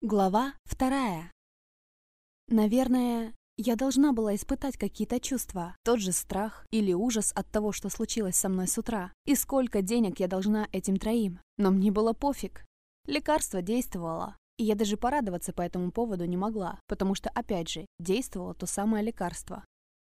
Глава вторая. Наверное, я должна была испытать какие-то чувства. Тот же страх или ужас от того, что случилось со мной с утра. И сколько денег я должна этим троим. Но мне было пофиг. Лекарство действовало. И я даже порадоваться по этому поводу не могла, потому что, опять же, действовало то самое лекарство.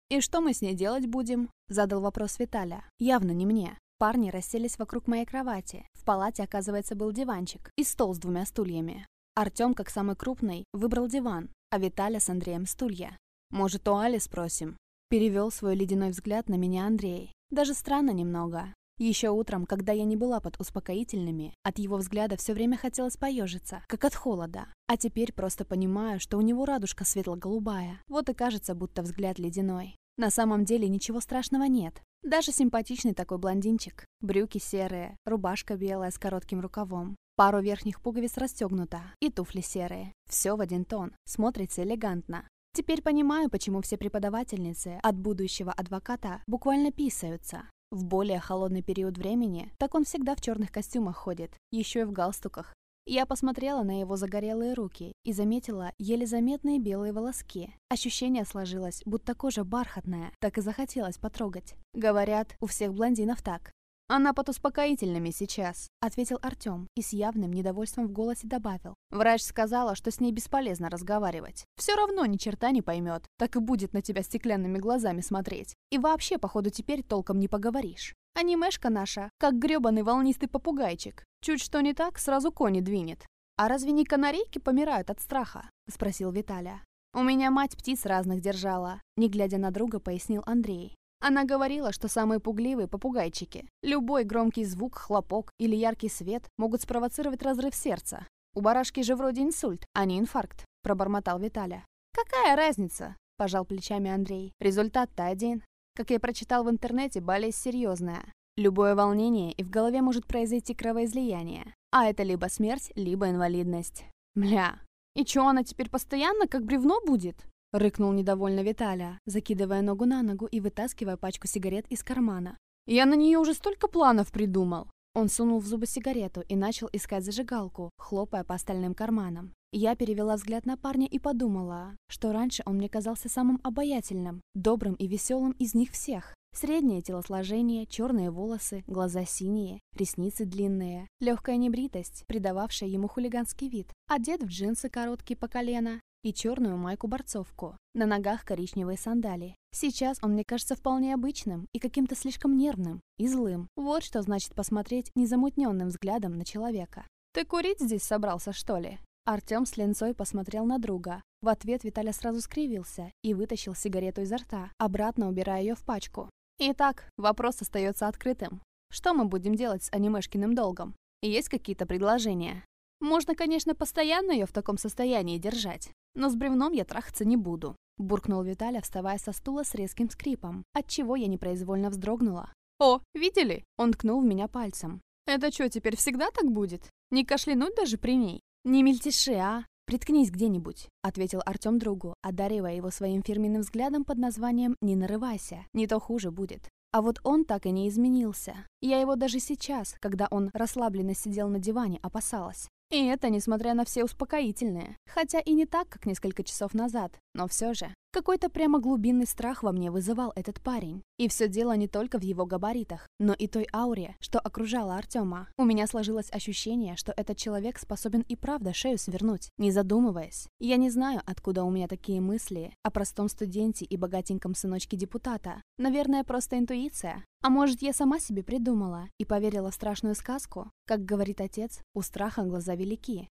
«И что мы с ней делать будем?» – задал вопрос Виталя. Явно не мне. Парни расселись вокруг моей кровати. В палате, оказывается, был диванчик и стол с двумя стульями. Артем, как самый крупный, выбрал диван, а Виталя с Андреем стулья. «Может, у Али спросим?» Перевел свой ледяной взгляд на меня Андрей. Даже странно немного. Еще утром, когда я не была под успокоительными, от его взгляда все время хотелось поежиться, как от холода. А теперь просто понимаю, что у него радужка светло-голубая. Вот и кажется, будто взгляд ледяной. На самом деле ничего страшного нет. Даже симпатичный такой блондинчик. Брюки серые, рубашка белая с коротким рукавом. Пару верхних пуговиц расстегнуто, и туфли серые. Все в один тон, смотрится элегантно. Теперь понимаю, почему все преподавательницы от будущего адвоката буквально писаются. В более холодный период времени, так он всегда в черных костюмах ходит, еще и в галстуках. Я посмотрела на его загорелые руки и заметила еле заметные белые волоски. Ощущение сложилось, будто кожа бархатная, так и захотелось потрогать. Говорят, у всех блондинов так. «Она под успокоительными сейчас», — ответил Артем и с явным недовольством в голосе добавил. «Врач сказала, что с ней бесполезно разговаривать. Все равно ни черта не поймет, так и будет на тебя стеклянными глазами смотреть. И вообще, походу, теперь толком не поговоришь. Анимешка наша, как грёбаный волнистый попугайчик. Чуть что не так, сразу кони двинет. «А разве не канарейки помирают от страха?» — спросил Виталя. «У меня мать птиц разных держала», — не глядя на друга, пояснил Андрей. Она говорила, что самые пугливые попугайчики. Любой громкий звук, хлопок или яркий свет могут спровоцировать разрыв сердца. У барашки же вроде инсульт, а не инфаркт, пробормотал Виталя. Какая разница? Пожал плечами Андрей. Результат-то один. Как я прочитал в интернете, болезнь серьезная. Любое волнение, и в голове может произойти кровоизлияние. А это либо смерть, либо инвалидность. Мля. И чё, она теперь постоянно как бревно будет? Рыкнул недовольно Виталя, закидывая ногу на ногу и вытаскивая пачку сигарет из кармана. «Я на нее уже столько планов придумал!» Он сунул в зубы сигарету и начал искать зажигалку, хлопая по остальным карманам. Я перевела взгляд на парня и подумала, что раньше он мне казался самым обаятельным, добрым и веселым из них всех. Среднее телосложение, черные волосы, глаза синие, ресницы длинные, легкая небритость, придававшая ему хулиганский вид, одет в джинсы короткие по колено, и черную майку-борцовку. На ногах коричневые сандалии. Сейчас он мне кажется вполне обычным и каким-то слишком нервным и злым. Вот что значит посмотреть незамутненным взглядом на человека. «Ты курить здесь собрался, что ли?» Артем с ленцой посмотрел на друга. В ответ Виталя сразу скривился и вытащил сигарету изо рта, обратно убирая ее в пачку. Итак, вопрос остается открытым. Что мы будем делать с анимешкиным долгом? Есть какие-то предложения? Можно, конечно, постоянно ее в таком состоянии держать, но с бревном я трахаться не буду», — буркнул Виталя, вставая со стула с резким скрипом, отчего я непроизвольно вздрогнула. «О, видели?» — он ткнул в меня пальцем. «Это что, теперь всегда так будет? Не кашлянуть даже при ней?» «Не мельтеши, а? Приткнись где-нибудь», — ответил Артем другу, одаривая его своим фирменным взглядом под названием «Не нарывайся, не то хуже будет». А вот он так и не изменился. Я его даже сейчас, когда он расслабленно сидел на диване, опасалась. И это несмотря на все успокоительные. Хотя и не так, как несколько часов назад, но все же. Какой-то прямо глубинный страх во мне вызывал этот парень. И все дело не только в его габаритах, но и той ауре, что окружала Артема. У меня сложилось ощущение, что этот человек способен и правда шею свернуть, не задумываясь. Я не знаю, откуда у меня такие мысли о простом студенте и богатеньком сыночке депутата. Наверное, просто интуиция. А может, я сама себе придумала и поверила в страшную сказку? Как говорит отец, у страха глаза велики.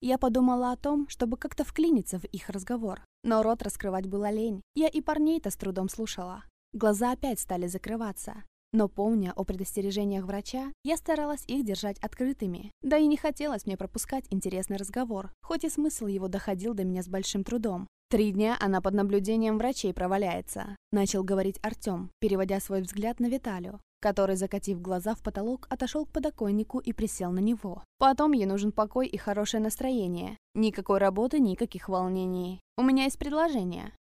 Я подумала о том, чтобы как-то вклиниться в их разговор. Но рот раскрывать было лень. Я и парней-то с трудом слушала. Глаза опять стали закрываться. Но помня о предостережениях врача, я старалась их держать открытыми. Да и не хотелось мне пропускать интересный разговор, хоть и смысл его доходил до меня с большим трудом. «Три дня она под наблюдением врачей проваляется», — начал говорить Артем, переводя свой взгляд на Виталию который, закатив глаза в потолок, отошел к подоконнику и присел на него. Потом ей нужен покой и хорошее настроение. Никакой работы, никаких волнений. У меня есть предложение.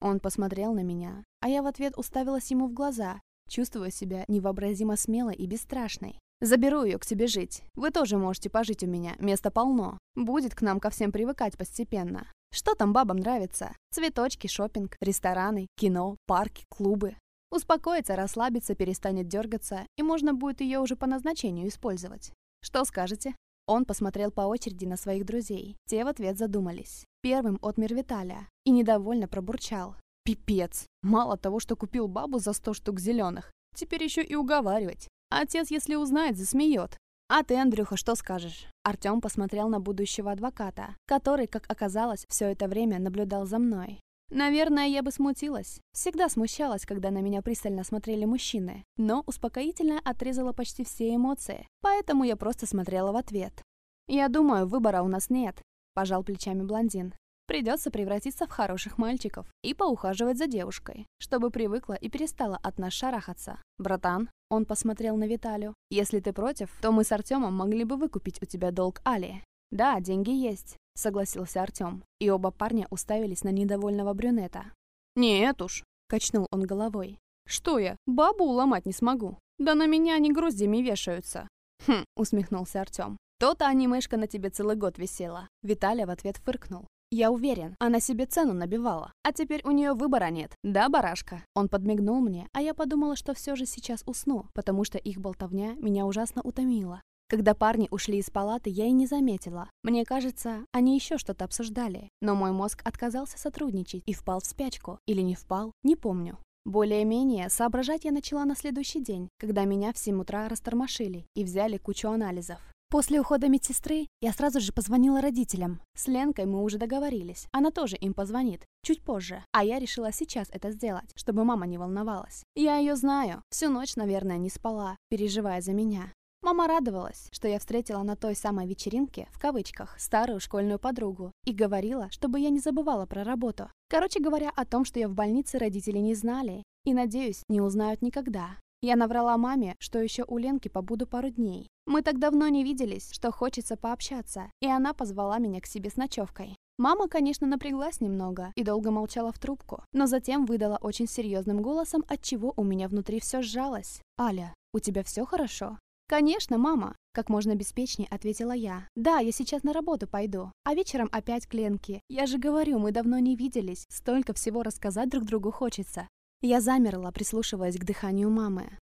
Он посмотрел на меня, а я в ответ уставилась ему в глаза, чувствуя себя невообразимо смелой и бесстрашной. Заберу ее к себе жить. Вы тоже можете пожить у меня, места полно. Будет к нам ко всем привыкать постепенно. Что там бабам нравится? Цветочки, шопинг, рестораны, кино, парки, клубы. Успокоится, расслабится, перестанет дергаться, и можно будет ее уже по назначению использовать. Что скажете? Он посмотрел по очереди на своих друзей. Те в ответ задумались. Первым отмер Виталя и недовольно пробурчал. Пипец! Мало того, что купил бабу за сто штук зеленых, теперь еще и уговаривать. Отец, если узнает, засмеет. «А ты, Андрюха, что скажешь?» Артем посмотрел на будущего адвоката, который, как оказалось, все это время наблюдал за мной. Наверное, я бы смутилась. Всегда смущалась, когда на меня пристально смотрели мужчины, но успокоительно отрезала почти все эмоции, поэтому я просто смотрела в ответ. «Я думаю, выбора у нас нет», – пожал плечами блондин. «Придется превратиться в хороших мальчиков и поухаживать за девушкой, чтобы привыкла и перестала от нас шарахаться. Братан, он посмотрел на Виталю. «Если ты против, то мы с Артемом могли бы выкупить у тебя долг Али. Да, деньги есть согласился Артем, и оба парня уставились на недовольного брюнета. «Нет уж», — качнул он головой. «Что я, бабу уломать не смогу? Да на меня они гроздями вешаются». «Хм», — усмехнулся Артем. «То-то анимешка на тебе целый год висела». Виталий в ответ фыркнул. «Я уверен, она себе цену набивала, а теперь у нее выбора нет, да, барашка?» Он подмигнул мне, а я подумала, что все же сейчас усну, потому что их болтовня меня ужасно утомила. Когда парни ушли из палаты, я и не заметила. Мне кажется, они еще что-то обсуждали. Но мой мозг отказался сотрудничать и впал в спячку. Или не впал, не помню. Более-менее соображать я начала на следующий день, когда меня в 7 утра растормошили и взяли кучу анализов. После ухода медсестры я сразу же позвонила родителям. С Ленкой мы уже договорились. Она тоже им позвонит. Чуть позже. А я решила сейчас это сделать, чтобы мама не волновалась. Я ее знаю. Всю ночь, наверное, не спала, переживая за меня. Мама радовалась, что я встретила на той самой вечеринке, в кавычках, старую школьную подругу и говорила, чтобы я не забывала про работу. Короче говоря, о том, что я в больнице, родители не знали и, надеюсь, не узнают никогда. Я наврала маме, что еще у Ленки побуду пару дней. Мы так давно не виделись, что хочется пообщаться, и она позвала меня к себе с ночевкой. Мама, конечно, напряглась немного и долго молчала в трубку, но затем выдала очень серьезным голосом, от чего у меня внутри все сжалось. «Аля, у тебя все хорошо?» «Конечно, мама», — как можно беспечнее ответила я. «Да, я сейчас на работу пойду, а вечером опять к Ленке. Я же говорю, мы давно не виделись, столько всего рассказать друг другу хочется». Я замерла, прислушиваясь к дыханию мамы.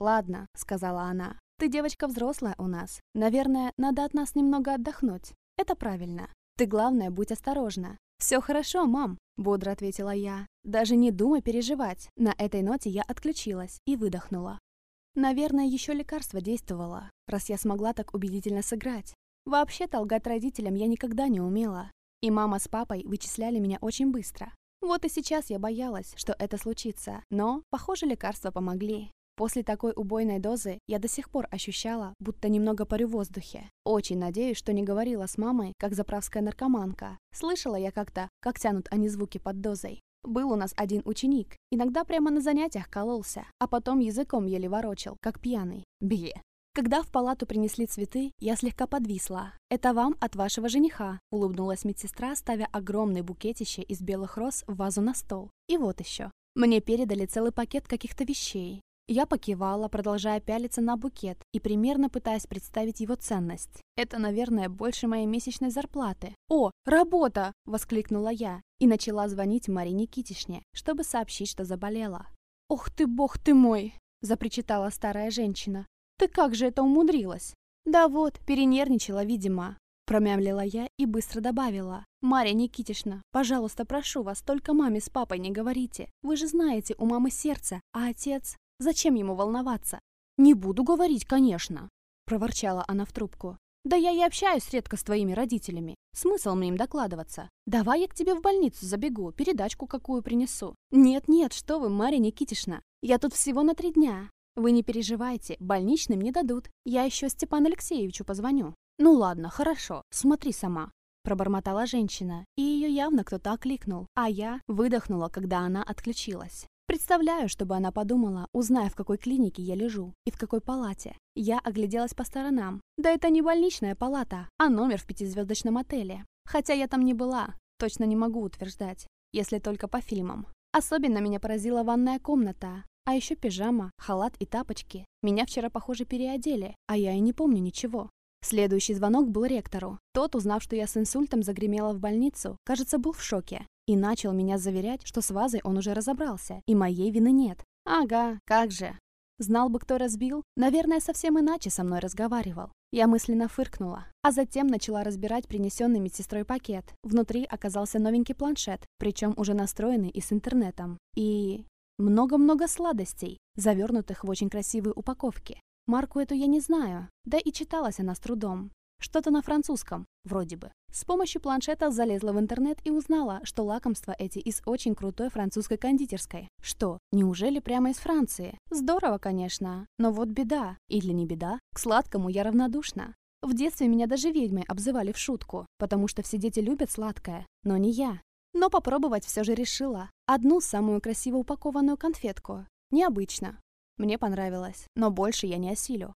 «Ладно», — сказала она, — «ты девочка взрослая у нас. Наверное, надо от нас немного отдохнуть. Это правильно. Ты, главное, будь осторожна». «Все хорошо, мам», — бодро ответила я. «Даже не думай переживать». На этой ноте я отключилась и выдохнула. Наверное, еще лекарство действовало, раз я смогла так убедительно сыграть. Вообще-то лгать родителям я никогда не умела. И мама с папой вычисляли меня очень быстро. Вот и сейчас я боялась, что это случится. Но, похоже, лекарства помогли. После такой убойной дозы я до сих пор ощущала, будто немного парю в воздухе. Очень надеюсь, что не говорила с мамой, как заправская наркоманка. Слышала я как-то, как тянут они звуки под дозой. Был у нас один ученик, иногда прямо на занятиях кололся, а потом языком еле ворочил, как пьяный. Бе. Когда в палату принесли цветы, я слегка подвисла. «Это вам от вашего жениха», — улыбнулась медсестра, ставя огромный букетище из белых роз в вазу на стол. И вот еще. Мне передали целый пакет каких-то вещей. Я покивала, продолжая пялиться на букет и примерно пытаясь представить его ценность. Это, наверное, больше моей месячной зарплаты. «О, работа!» – воскликнула я и начала звонить Маре Никитишне, чтобы сообщить, что заболела. «Ох ты, бог ты мой!» – запричитала старая женщина. «Ты как же это умудрилась?» «Да вот, перенервничала, видимо», – промямлила я и быстро добавила. «Марья Никитишна, пожалуйста, прошу вас, только маме с папой не говорите. Вы же знаете, у мамы сердце, а отец...» Зачем ему волноваться? «Не буду говорить, конечно», — проворчала она в трубку. «Да я и общаюсь редко с твоими родителями. Смысл мне им докладываться? Давай я к тебе в больницу забегу, передачку какую принесу». «Нет-нет, что вы, Марья Никитишна, я тут всего на три дня. Вы не переживайте, больничным не дадут. Я еще Степану Алексеевичу позвоню». «Ну ладно, хорошо, смотри сама», пробормотала женщина, и ее явно кто-то окликнул, а я выдохнула, когда она отключилась. Представляю, чтобы она подумала, узнав, в какой клинике я лежу и в какой палате. Я огляделась по сторонам. Да это не больничная палата, а номер в пятизвездочном отеле. Хотя я там не была, точно не могу утверждать, если только по фильмам. Особенно меня поразила ванная комната. А еще пижама, халат и тапочки. Меня вчера, похоже, переодели, а я и не помню ничего. Следующий звонок был ректору. Тот, узнав, что я с инсультом загремела в больницу, кажется, был в шоке. И начал меня заверять, что с вазой он уже разобрался, и моей вины нет. Ага, как же. Знал бы, кто разбил, наверное, совсем иначе со мной разговаривал. Я мысленно фыркнула, а затем начала разбирать принесенный медсестрой пакет. Внутри оказался новенький планшет, причем уже настроенный и с интернетом. И много-много сладостей, завернутых в очень красивые упаковки. Марку эту я не знаю, да и читалась она с трудом. Что-то на французском, вроде бы. С помощью планшета залезла в интернет и узнала, что лакомства эти из очень крутой французской кондитерской. Что, неужели прямо из Франции? Здорово, конечно, но вот беда. Или не беда, к сладкому я равнодушна. В детстве меня даже ведьмы обзывали в шутку, потому что все дети любят сладкое, но не я. Но попробовать все же решила. Одну самую красиво упакованную конфетку. Необычно. Мне понравилось, но больше я не осилю.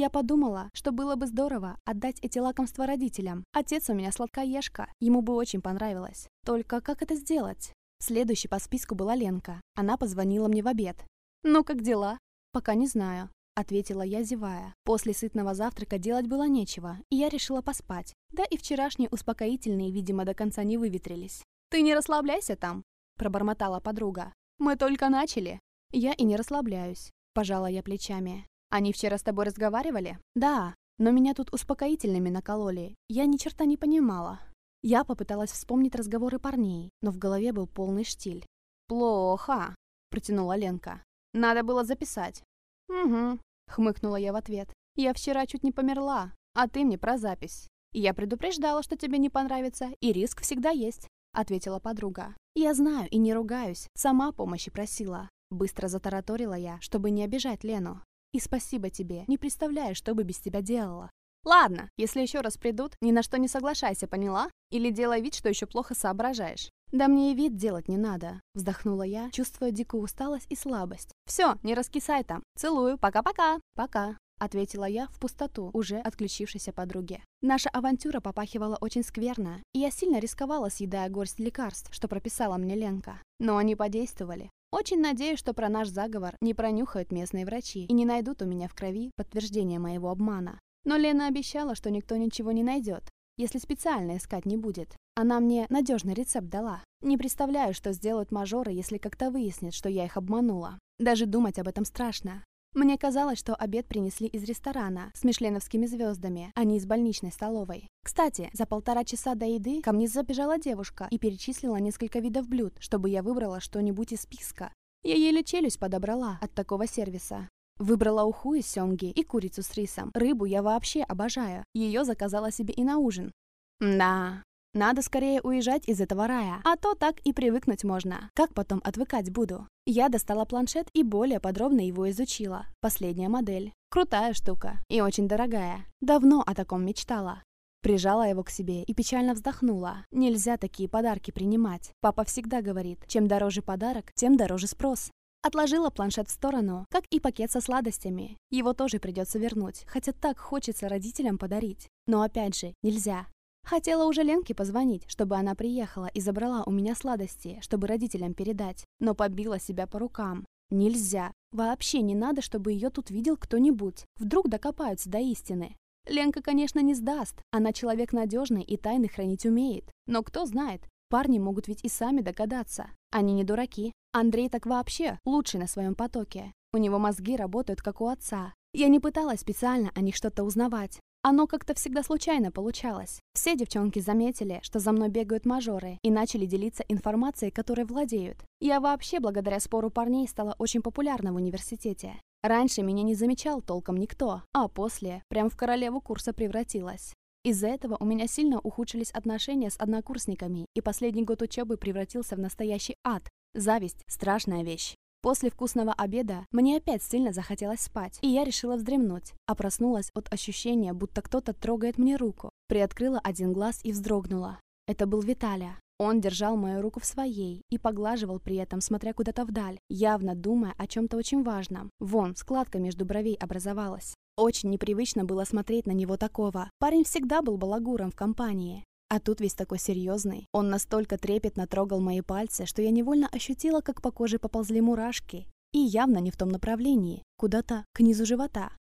Я подумала, что было бы здорово отдать эти лакомства родителям. Отец у меня сладкоежка, ему бы очень понравилось. Только как это сделать? Следующей по списку была Ленка. Она позвонила мне в обед. «Ну, как дела?» «Пока не знаю», — ответила я, зевая. После сытного завтрака делать было нечего, и я решила поспать. Да и вчерашние успокоительные, видимо, до конца не выветрились. «Ты не расслабляйся там», — пробормотала подруга. «Мы только начали». «Я и не расслабляюсь», — пожала я плечами. Они вчера с тобой разговаривали? Да, но меня тут успокоительными накололи. Я ни черта не понимала. Я попыталась вспомнить разговоры парней, но в голове был полный штиль. «Плохо», — протянула Ленка. «Надо было записать». «Угу», — хмыкнула я в ответ. «Я вчера чуть не померла, а ты мне про запись. Я предупреждала, что тебе не понравится, и риск всегда есть», — ответила подруга. «Я знаю и не ругаюсь, сама помощи просила». Быстро затараторила я, чтобы не обижать Лену. И спасибо тебе, не представляю, что бы без тебя делала. Ладно, если еще раз придут, ни на что не соглашайся, поняла? Или делай вид, что еще плохо соображаешь. Да мне и вид делать не надо, вздохнула я, чувствуя дикую усталость и слабость. Все, не раскисай там. Целую, пока-пока. Пока. Ответила я в пустоту, уже отключившейся подруге. Наша авантюра попахивала очень скверно, и я сильно рисковала, съедая горсть лекарств, что прописала мне Ленка. Но они подействовали. Очень надеюсь, что про наш заговор не пронюхают местные врачи и не найдут у меня в крови подтверждение моего обмана. Но Лена обещала, что никто ничего не найдет, если специально искать не будет. Она мне надежный рецепт дала. Не представляю, что сделают мажоры, если как-то выяснят, что я их обманула. Даже думать об этом страшно. Мне казалось, что обед принесли из ресторана с мишленовскими звездами, а не из больничной столовой. Кстати, за полтора часа до еды ко мне забежала девушка и перечислила несколько видов блюд, чтобы я выбрала что-нибудь из списка. Я еле челюсть подобрала от такого сервиса. Выбрала уху из семги и курицу с рисом. Рыбу я вообще обожаю. Ее заказала себе и на ужин. Да, надо скорее уезжать из этого рая, а то так и привыкнуть можно. Как потом отвыкать буду? Я достала планшет и более подробно его изучила. Последняя модель. Крутая штука и очень дорогая. Давно о таком мечтала. Прижала его к себе и печально вздохнула. Нельзя такие подарки принимать. Папа всегда говорит, чем дороже подарок, тем дороже спрос. Отложила планшет в сторону, как и пакет со сладостями. Его тоже придется вернуть, хотя так хочется родителям подарить. Но опять же, нельзя. Хотела уже Ленке позвонить, чтобы она приехала и забрала у меня сладости, чтобы родителям передать, но побила себя по рукам. Нельзя. Вообще не надо, чтобы ее тут видел кто-нибудь. Вдруг докопаются до истины. Ленка, конечно, не сдаст. Она человек надежный и тайны хранить умеет. Но кто знает, парни могут ведь и сами догадаться. Они не дураки. Андрей так вообще лучший на своем потоке. У него мозги работают как у отца. Я не пыталась специально о них что-то узнавать. Оно как-то всегда случайно получалось. Все девчонки заметили, что за мной бегают мажоры и начали делиться информацией, которой владеют. Я вообще благодаря спору парней стала очень популярна в университете. Раньше меня не замечал толком никто, а после прям в королеву курса превратилась. Из-за этого у меня сильно ухудшились отношения с однокурсниками, и последний год учебы превратился в настоящий ад. Зависть – страшная вещь. После вкусного обеда мне опять сильно захотелось спать, и я решила вздремнуть, а проснулась от ощущения, будто кто-то трогает мне руку. Приоткрыла один глаз и вздрогнула. Это был Виталя. Он держал мою руку в своей и поглаживал при этом, смотря куда-то вдаль, явно думая о чем-то очень важном. Вон, складка между бровей образовалась. Очень непривычно было смотреть на него такого. Парень всегда был балагуром в компании. А тут весь такой серьезный. Он настолько трепетно трогал мои пальцы, что я невольно ощутила, как по коже поползли мурашки. и явно не в том направлении, куда-то к низу живота.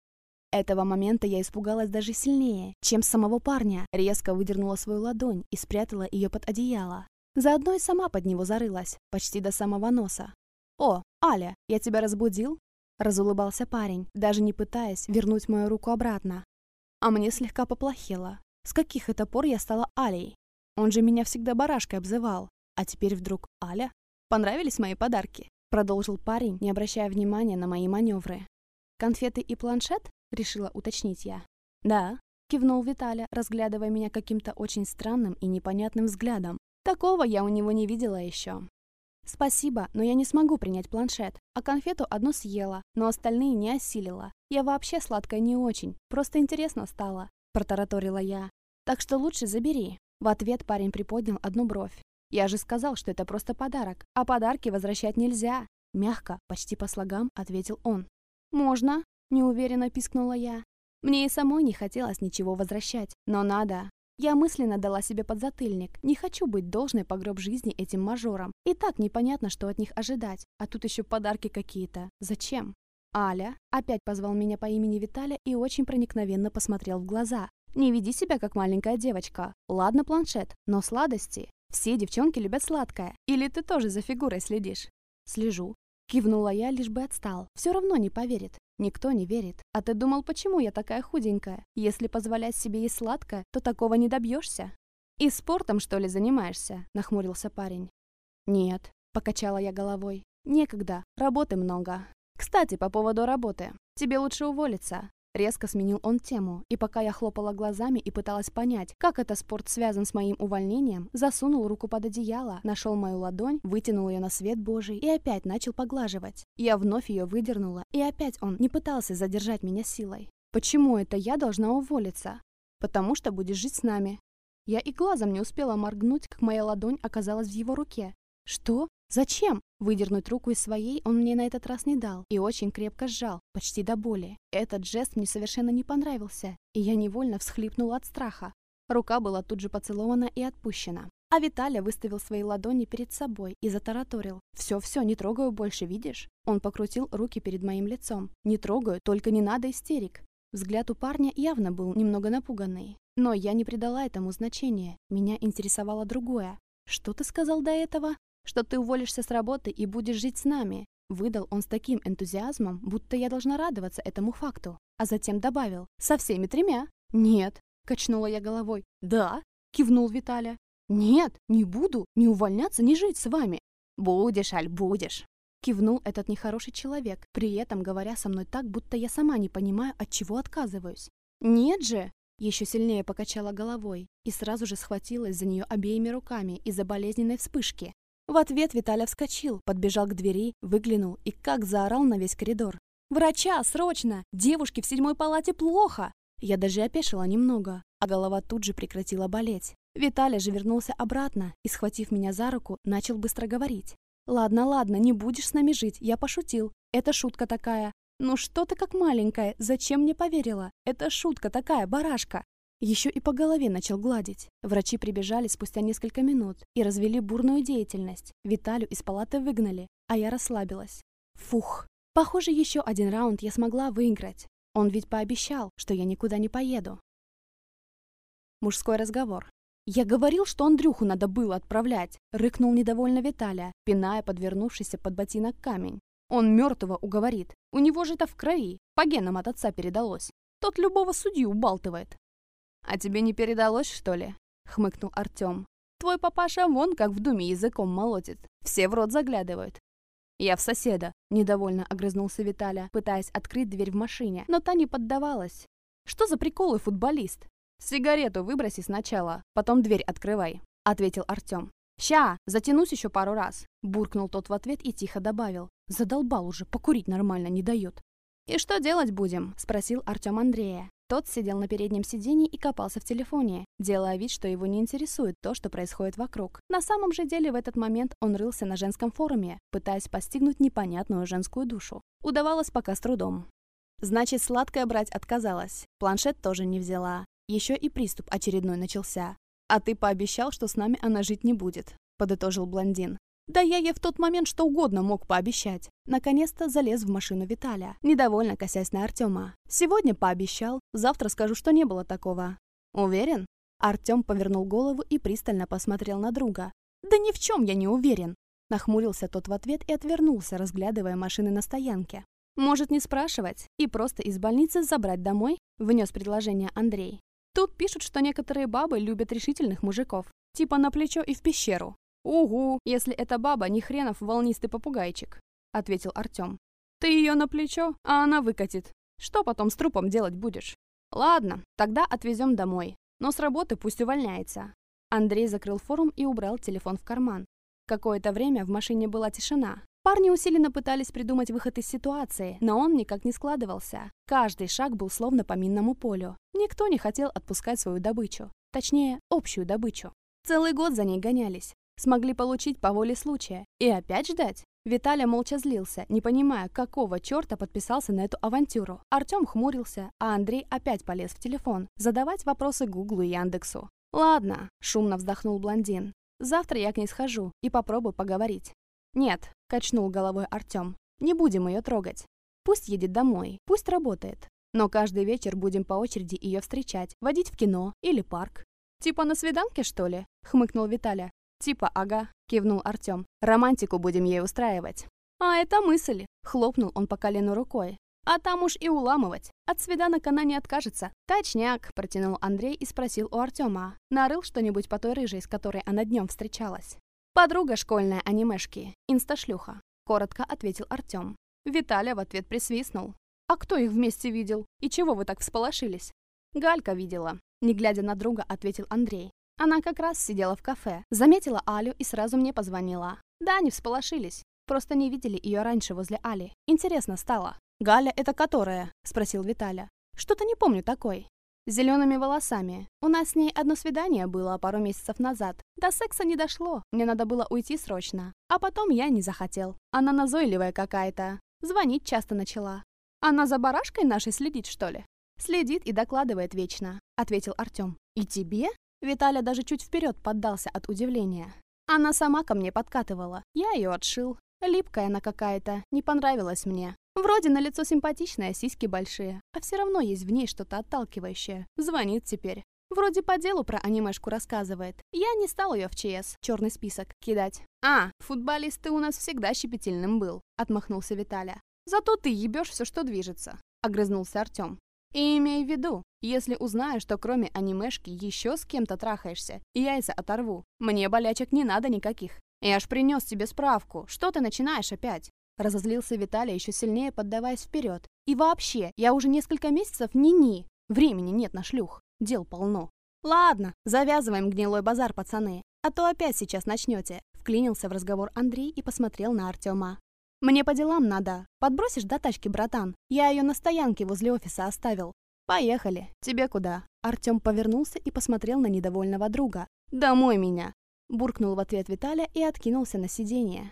Этого момента я испугалась даже сильнее, чем самого парня, резко выдернула свою ладонь и спрятала ее под одеяло. Заодно и сама под него зарылась, почти до самого носа. «О, Аля, я тебя разбудил?» Разулыбался парень, даже не пытаясь вернуть мою руку обратно. А мне слегка поплохело. С каких это пор я стала Алей? Он же меня всегда барашкой обзывал. А теперь вдруг Аля? Понравились мои подарки? Продолжил парень, не обращая внимания на мои маневры. «Конфеты и планшет?» — решила уточнить я. «Да», — кивнул Виталя, разглядывая меня каким-то очень странным и непонятным взглядом. Такого я у него не видела еще. «Спасибо, но я не смогу принять планшет, а конфету одну съела, но остальные не осилила. Я вообще сладкая не очень, просто интересно стало», — протараторила я. «Так что лучше забери». В ответ парень приподнял одну бровь. «Я же сказал, что это просто подарок, а подарки возвращать нельзя», — мягко, почти по слогам ответил он. «Можно», — неуверенно пискнула я. Мне и самой не хотелось ничего возвращать, но надо. Я мысленно дала себе подзатыльник. Не хочу быть должной по гроб жизни этим мажорам. И так непонятно, что от них ожидать. А тут еще подарки какие-то. Зачем? Аля опять позвал меня по имени Виталя и очень проникновенно посмотрел в глаза. «Не веди себя как маленькая девочка. Ладно, планшет, но сладости. Все девчонки любят сладкое. Или ты тоже за фигурой следишь?» «Слежу». Кивнула я, лишь бы отстал. Все равно не поверит. Никто не верит. А ты думал, почему я такая худенькая? Если позволять себе есть сладкое, то такого не добьешься. И спортом, что ли, занимаешься? Нахмурился парень. Нет, покачала я головой. Некогда, работы много. Кстати, по поводу работы. Тебе лучше уволиться. Резко сменил он тему, и пока я хлопала глазами и пыталась понять, как этот спорт связан с моим увольнением, засунул руку под одеяло, нашел мою ладонь, вытянул ее на свет Божий и опять начал поглаживать. Я вновь ее выдернула, и опять он не пытался задержать меня силой. Почему это я должна уволиться? Потому что будешь жить с нами. Я и глазом не успела моргнуть, как моя ладонь оказалась в его руке. Что? Зачем? Выдернуть руку из своей он мне на этот раз не дал и очень крепко сжал, почти до боли. Этот жест мне совершенно не понравился, и я невольно всхлипнула от страха. Рука была тут же поцелована и отпущена. А Виталя выставил свои ладони перед собой и затараторил. «Все-все, не трогаю больше, видишь?» Он покрутил руки перед моим лицом. «Не трогаю, только не надо истерик». Взгляд у парня явно был немного напуганный. Но я не придала этому значения. Меня интересовало другое. «Что ты сказал до этого?» Что ты уволишься с работы и будешь жить с нами», выдал он с таким энтузиазмом, будто я должна радоваться этому факту, а затем добавил «со всеми тремя». «Нет», — качнула я головой. «Да», — кивнул Виталя. «Нет, не буду, не увольняться, не жить с вами». «Будешь, Аль, будешь», — кивнул этот нехороший человек, при этом говоря со мной так, будто я сама не понимаю, от чего отказываюсь. «Нет же!» Еще сильнее покачала головой и сразу же схватилась за нее обеими руками из-за болезненной вспышки. В ответ Виталя вскочил, подбежал к двери, выглянул и как заорал на весь коридор. «Врача, срочно! Девушке в седьмой палате плохо!» Я даже опешила немного, а голова тут же прекратила болеть. Виталя же вернулся обратно и, схватив меня за руку, начал быстро говорить. «Ладно, ладно, не будешь с нами жить, я пошутил. Это шутка такая. Ну что ты как маленькая, зачем мне поверила? Это шутка такая, барашка. Еще и по голове начал гладить. Врачи прибежали спустя несколько минут и развели бурную деятельность. Виталю из палаты выгнали, а я расслабилась. Фух. Похоже, еще один раунд я смогла выиграть. Он ведь пообещал, что я никуда не поеду. Мужской разговор. «Я говорил, что Андрюху надо было отправлять», — рыкнул недовольно Виталя, пиная подвернувшийся под ботинок камень. «Он мертвого уговорит. У него же это в крови. По генам от отца передалось. Тот любого судью убалтывает. «А тебе не передалось, что ли?» — хмыкнул Артем. «Твой папаша вон как в думе языком молотит. Все в рот заглядывают». «Я в соседа», — недовольно огрызнулся Виталя, пытаясь открыть дверь в машине, но та не поддавалась. «Что за приколы, футболист?» «Сигарету выброси сначала, потом дверь открывай», — ответил Артем. «Ща, затянусь еще пару раз», — буркнул тот в ответ и тихо добавил. «Задолбал уже, покурить нормально не дает». «И что делать будем?» — спросил Артем Андрея. Тот сидел на переднем сиденье и копался в телефоне, делая вид, что его не интересует то, что происходит вокруг. На самом же деле в этот момент он рылся на женском форуме, пытаясь постигнуть непонятную женскую душу. Удавалось пока с трудом. Значит, сладкое брать отказалась. Планшет тоже не взяла. Еще и приступ очередной начался. «А ты пообещал, что с нами она жить не будет», — подытожил блондин. Да я ей в тот момент что угодно мог пообещать. Наконец-то залез в машину Виталя, недовольно косясь на Артема. Сегодня пообещал, завтра скажу, что не было такого. Уверен? Артем повернул голову и пристально посмотрел на друга. Да ни в чем я не уверен. Нахмурился тот в ответ и отвернулся, разглядывая машины на стоянке. «Может, не спрашивать и просто из больницы забрать домой?» — внес предложение Андрей. «Тут пишут, что некоторые бабы любят решительных мужиков. Типа на плечо и в пещеру. «Угу, если эта баба не хренов волнистый попугайчик», — ответил Артем. «Ты ее на плечо, а она выкатит. Что потом с трупом делать будешь?» «Ладно, тогда отвезем домой. Но с работы пусть увольняется». Андрей закрыл форум и убрал телефон в карман. Какое-то время в машине была тишина. Парни усиленно пытались придумать выход из ситуации, но он никак не складывался. Каждый шаг был словно по минному полю. Никто не хотел отпускать свою добычу. Точнее, общую добычу. Целый год за ней гонялись. Смогли получить по воле случая. И опять ждать? Виталя молча злился, не понимая, какого черта подписался на эту авантюру. Артем хмурился, а Андрей опять полез в телефон, задавать вопросы Гуглу и Яндексу. «Ладно», — шумно вздохнул блондин. «Завтра я к ней схожу и попробую поговорить». «Нет», — качнул головой Артем. «Не будем ее трогать. Пусть едет домой, пусть работает. Но каждый вечер будем по очереди ее встречать, водить в кино или парк. «Типа на свиданке, что ли?» — хмыкнул Виталя. «Типа, ага», — кивнул Артем. «Романтику будем ей устраивать». «А это мысль!» — хлопнул он по колену рукой. «А там уж и уламывать. От свиданок она не откажется». «Точняк», — протянул Андрей и спросил у Артема. «Нарыл что-нибудь по той рыжей, с которой она днем встречалась?» «Подруга школьная анимешки, инсташлюха», — коротко ответил Артем. Виталя в ответ присвистнул. «А кто их вместе видел? И чего вы так всполошились?» «Галька видела. Не глядя на друга, ответил Андрей. Она как раз сидела в кафе, заметила Алю и сразу мне позвонила. Да, они всполошились. Просто не видели ее раньше возле Али. Интересно стало. «Галя это которая?» – спросил Виталя. «Что-то не помню такой». С зелеными волосами. У нас с ней одно свидание было пару месяцев назад. До секса не дошло, мне надо было уйти срочно. А потом я не захотел. Она назойливая какая-то. Звонить часто начала. Она за барашкой нашей следит, что ли? «Следит и докладывает вечно», — ответил Артем. «И тебе?» Виталя даже чуть вперед поддался от удивления. Она сама ко мне подкатывала. Я ее отшил. Липкая она какая-то, не понравилась мне. Вроде на лицо симпатичная, сиськи большие, а все равно есть в ней что-то отталкивающее. Звонит теперь. Вроде по делу про анимешку рассказывает. Я не стал ее в ЧС, черный список, кидать. «А, футболист ты у нас всегда щепетильным был», — отмахнулся Виталя. «Зато ты ебешь все, что движется», — огрызнулся Артем. И имей в виду, если узнаю, что кроме анимешки еще с кем-то трахаешься, яйца оторву. Мне болячек не надо никаких. Я ж принес тебе справку. Что ты начинаешь опять? Разозлился Виталий еще сильнее, поддаваясь вперед. И вообще, я уже несколько месяцев ни-ни. Времени нет на шлюх. Дел полно. Ладно, завязываем гнилой базар, пацаны. А то опять сейчас начнете. Вклинился в разговор Андрей и посмотрел на Артема. «Мне по делам надо. Подбросишь до тачки, братан? Я ее на стоянке возле офиса оставил. Поехали. Тебе куда?» Артем повернулся и посмотрел на недовольного друга. «Домой меня!» Буркнул в ответ Виталя и откинулся на сиденье.